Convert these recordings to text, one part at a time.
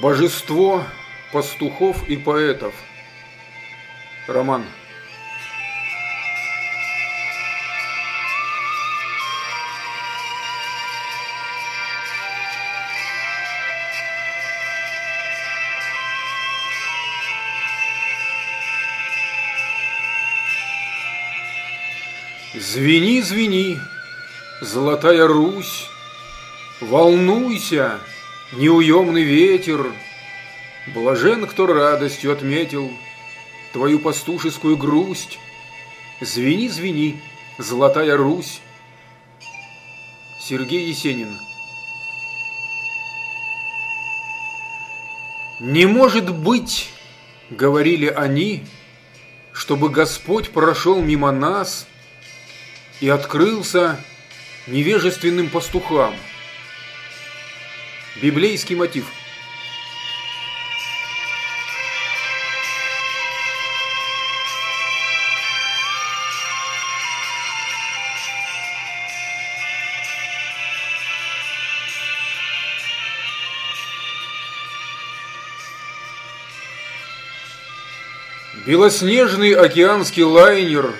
Божество пастухов и поэтов. Роман. Звени, звени, золотая Русь, Волнуйся, неуемный ветер, Блажен, кто радостью отметил Твою пастушескую грусть. Звени, звени, золотая Русь. Сергей Есенин Не может быть, говорили они, Чтобы Господь прошел мимо нас И открылся невежественным пастухам – Библейский мотив. Белоснежный океанский лайнер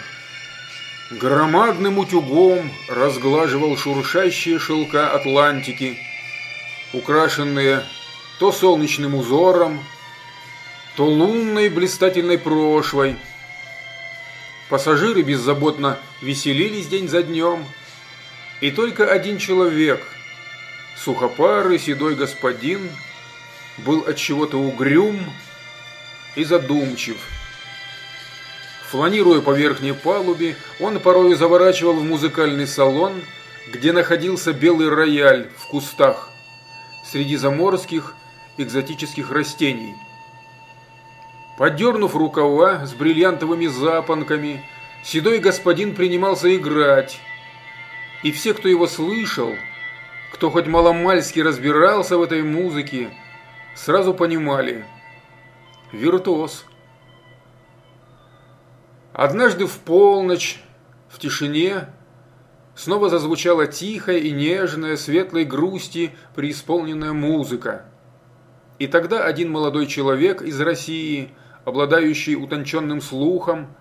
громадным утюгом разглаживал шуршащие шелка Атлантики – украшенные то солнечным узором, то лунной блистательной прошлой. Пассажиры беззаботно веселились день за днем, и только один человек, сухопарый седой господин, был от чего-то угрюм и задумчив. Фланируя по верхней палубе, он порою заворачивал в музыкальный салон, где находился белый рояль в кустах – среди заморских экзотических растений. Поддернув рукава с бриллиантовыми запонками, седой господин принимался играть. И все, кто его слышал, кто хоть маломальски разбирался в этой музыке, сразу понимали – виртуоз. Однажды в полночь, в тишине, снова зазвучала тихая и нежная, светлой грусти преисполненная музыка. И тогда один молодой человек из России, обладающий утонченным слухом,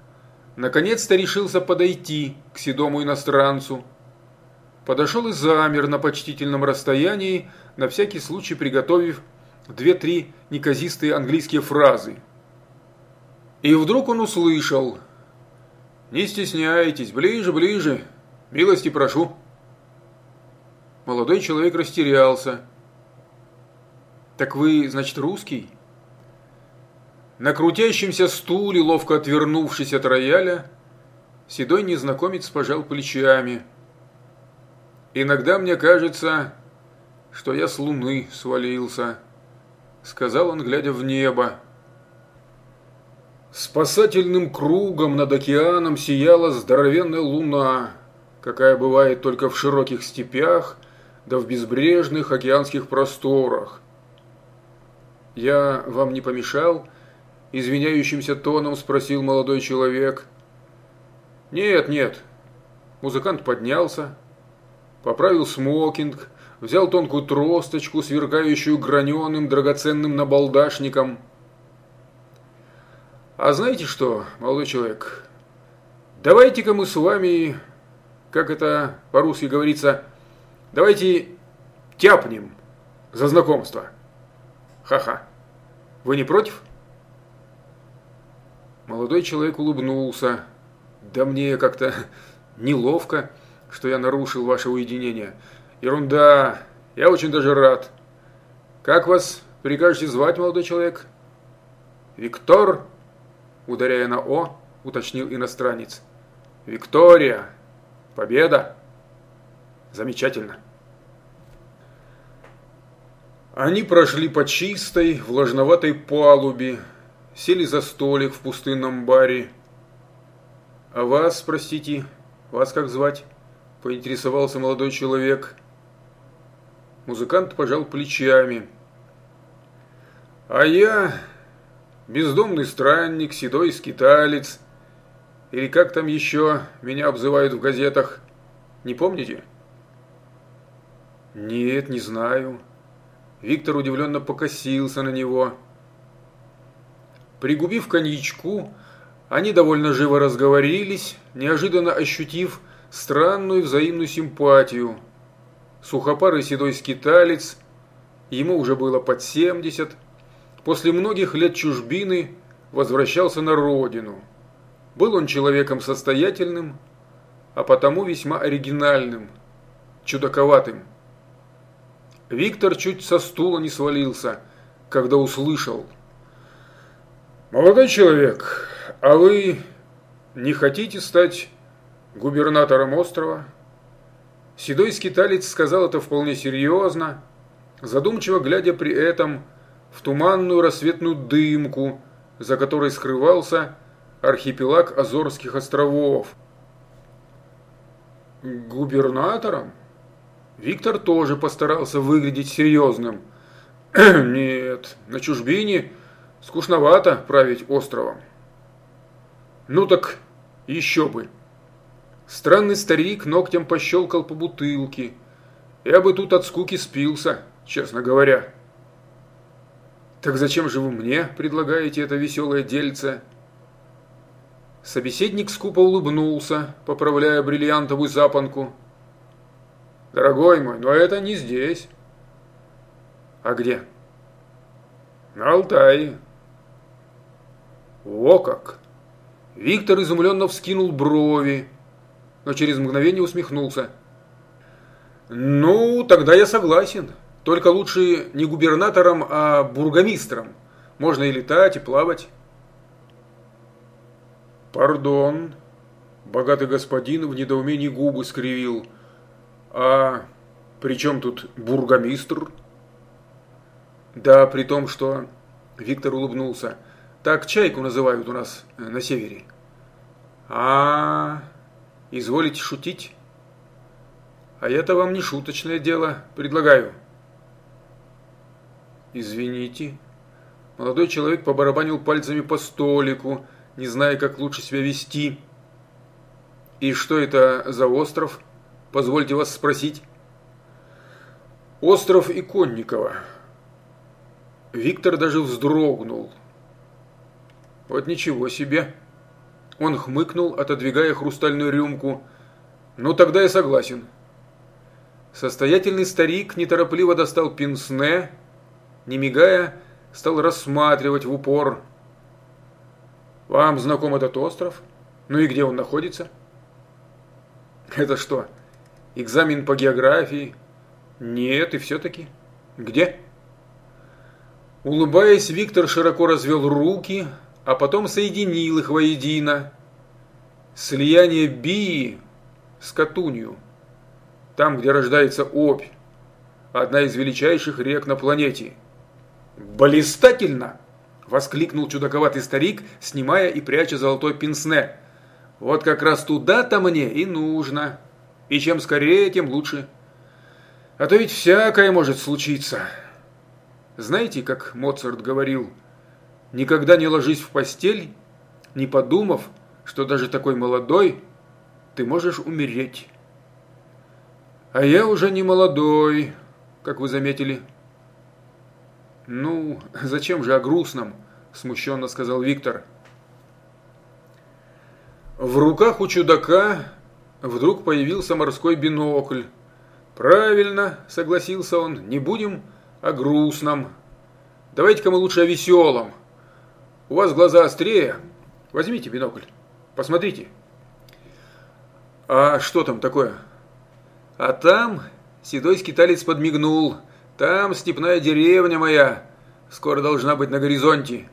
наконец-то решился подойти к седому иностранцу. Подошел и замер на почтительном расстоянии, на всякий случай приготовив две-три неказистые английские фразы. И вдруг он услышал «Не стесняйтесь, ближе, ближе, Милости прошу. Молодой человек растерялся. Так вы, значит, русский? На крутящемся стуле, ловко отвернувшись от рояля, седой незнакомец пожал плечами. «Иногда мне кажется, что я с луны свалился», — сказал он, глядя в небо. Спасательным кругом над океаном сияла здоровенная луна — какая бывает только в широких степях, да в безбрежных океанских просторах. «Я вам не помешал?» – извиняющимся тоном спросил молодой человек. «Нет, нет». Музыкант поднялся, поправил смокинг, взял тонкую тросточку, сверкающую граненым драгоценным набалдашником. «А знаете что, молодой человек, давайте-ка мы с вами как это по-русски говорится, давайте тяпнем за знакомство. Ха-ха. Вы не против? Молодой человек улыбнулся. Да мне как-то неловко, что я нарушил ваше уединение. Ерунда. Я очень даже рад. Как вас прикажете звать, молодой человек? Виктор, ударяя на О, уточнил иностранец. Виктория, Победа! Замечательно. Они прошли по чистой, влажноватой палубе, сели за столик в пустынном баре. «А вас, простите, вас как звать?» – поинтересовался молодой человек. Музыкант пожал плечами. «А я бездомный странник, седой скиталец, или как там еще меня обзывают в газетах? Не помните? Нет, не знаю. Виктор удивленно покосился на него. Пригубив коньячку, они довольно живо разговорились, неожиданно ощутив странную взаимную симпатию. Сухопарый седой скиталец, ему уже было под семьдесят, после многих лет чужбины возвращался на родину. Был он человеком состоятельным, а потому весьма оригинальным, чудаковатым. Виктор чуть со стула не свалился, когда услышал. «Молодой человек, а вы не хотите стать губернатором острова?» Седой скиталец сказал это вполне серьезно, задумчиво глядя при этом в туманную рассветную дымку, за которой скрывался архипелаг Азорских островов. «Губернатором?» Виктор тоже постарался выглядеть серьезным. «Нет, на чужбине скучновато править островом». «Ну так еще бы». Странный старик ногтем пощелкал по бутылке. Я бы тут от скуки спился, честно говоря. Так зачем же вы мне предлагаете это веселое дельце? Собеседник скупо улыбнулся, поправляя бриллиантовую запонку. Дорогой мой, но это не здесь. А где? На Алтае. О как! Виктор изумленно вскинул брови, но через мгновение усмехнулся. «Ну, тогда я согласен. Только лучше не губернатором, а бургомистром. Можно и летать, и плавать». «Пардон», – богатый господин в недоумении губы скривил. «А при чем тут бургомистр?» «Да, при том, что...» – Виктор улыбнулся. «Так чайку называют у нас э, на севере». «А, -а, -а Изволите шутить? А это вам не шуточное дело, предлагаю. Извините. Молодой человек побарабанил пальцами по столику, не зная, как лучше себя вести. И что это за остров? Позвольте вас спросить. Остров Иконникова. Виктор даже вздрогнул. Вот ничего себе. Он хмыкнул, отодвигая хрустальную рюмку. «Ну, тогда я согласен». Состоятельный старик неторопливо достал пинсне, не мигая, стал рассматривать в упор. «Вам знаком этот остров? Ну и где он находится?» «Это что, экзамен по географии?» «Нет, и все-таки. Где?» Улыбаясь, Виктор широко развел руки, а потом соединил их воедино. Слияние Бии с Катунью, там, где рождается Обь, одна из величайших рек на планете. «Блистательно!» – воскликнул чудаковатый старик, снимая и пряча золотой пенсне. «Вот как раз туда-то мне и нужно. И чем скорее, тем лучше. А то ведь всякое может случиться». Знаете, как Моцарт говорил – Никогда не ложись в постель, не подумав, что даже такой молодой ты можешь умереть. А я уже не молодой, как вы заметили. Ну, зачем же о грустном, смущенно сказал Виктор. В руках у чудака вдруг появился морской бинокль. Правильно, согласился он, не будем о грустном. Давайте-ка мы лучше о веселом. У вас глаза острее. Возьмите бинокль. Посмотрите. А что там такое? А там седой скиталец подмигнул. Там степная деревня моя. Скоро должна быть на горизонте.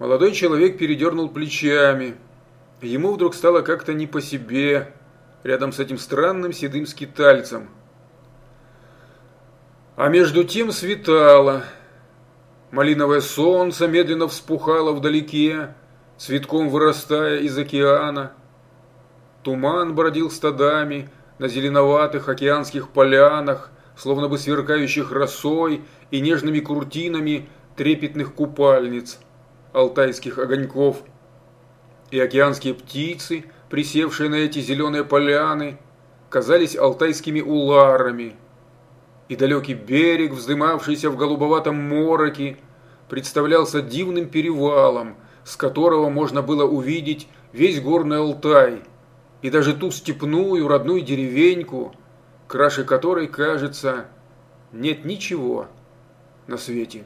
Молодой человек передернул плечами. Ему вдруг стало как-то не по себе, рядом с этим странным седым скитальцем. А между тем светало. Малиновое солнце медленно вспухало вдалеке, цветком вырастая из океана. Туман бродил стадами на зеленоватых океанских полянах, словно бы сверкающих росой и нежными куртинами трепетных купальниц, алтайских огоньков. И океанские птицы, присевшие на эти зеленые поляны, казались алтайскими уларами. и далекий берег, вздымавшийся в голубоватом мороке, представлялся дивным перевалом, с которого можно было увидеть весь горный Алтай и даже ту степную родную деревеньку, краше которой, кажется, нет ничего на свете.